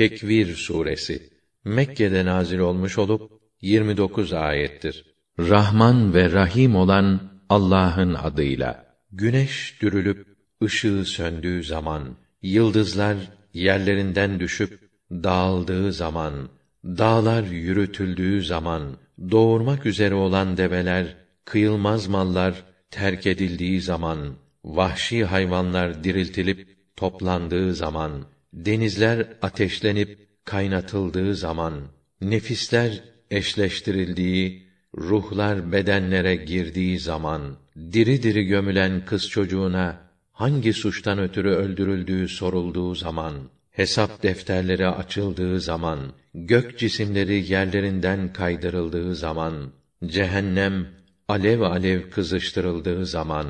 Tekvir suresi Mekke'de nazil olmuş olup 29 ayettir. Rahman ve Rahim olan Allah'ın adıyla. Güneş dürülüp ışığı söndüğü zaman, yıldızlar yerlerinden düşüp dağıldığı zaman, dağlar yürütüldüğü zaman, doğurmak üzere olan develer, kıyılmaz mallar terk edildiği zaman, vahşi hayvanlar diriltilip toplandığı zaman, denizler ateşlenip kaynatıldığı zaman, nefisler eşleştirildiği, ruhlar bedenlere girdiği zaman, diri diri gömülen kız çocuğuna hangi suçtan ötürü öldürüldüğü sorulduğu zaman, hesap defterleri açıldığı zaman, gök cisimleri yerlerinden kaydırıldığı zaman, cehennem alev alev kızıştırıldığı zaman,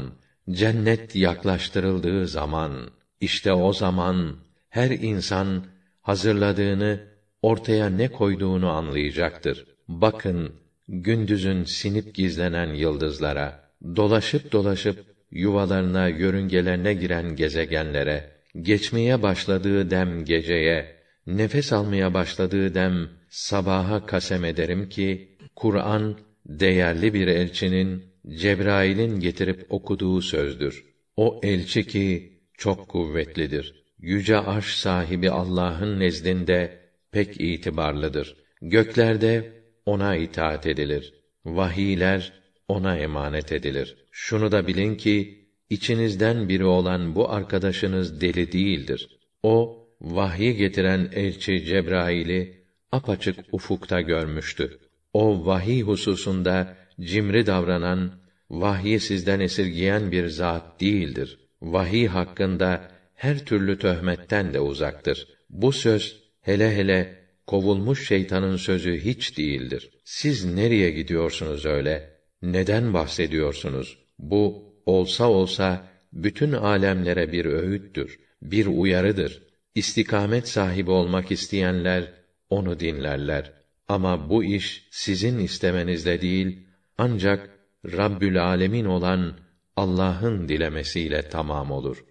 cennet yaklaştırıldığı zaman, işte o zaman her insan hazırladığını ortaya ne koyduğunu anlayacaktır. Bakın gündüzün sinip gizlenen yıldızlara, dolaşıp dolaşıp yuvalarına, yörüngelerine giren gezegenlere, geçmeye başladığı dem geceye, nefes almaya başladığı dem sabaha kasem ederim ki Kur'an değerli bir elçinin Cebrail'in getirip okuduğu sözdür. O elçi ki çok kuvvetlidir. Yüce arş sahibi Allah'ın nezdinde pek itibarlıdır. Göklerde ona itaat edilir. Vahiyler ona emanet edilir. Şunu da bilin ki içinizden biri olan bu arkadaşınız deli değildir. O vahyi getiren elçi Cebrail'i apaçık ufukta görmüştü. O vahiy hususunda cimri davranan, vahyi sizden esirgiyen bir zat değildir. Vahiy hakkında her türlü töhmetten de uzaktır. Bu söz hele hele kovulmuş şeytanın sözü hiç değildir. Siz nereye gidiyorsunuz öyle? Neden bahsediyorsunuz? Bu olsa olsa bütün alemlere bir öğüttür, bir uyarıdır. İstikamet sahibi olmak isteyenler onu dinlerler. Ama bu iş sizin istemenizle değil, ancak Rabbül Alemin olan Allah'ın dilemesiyle tamam olur.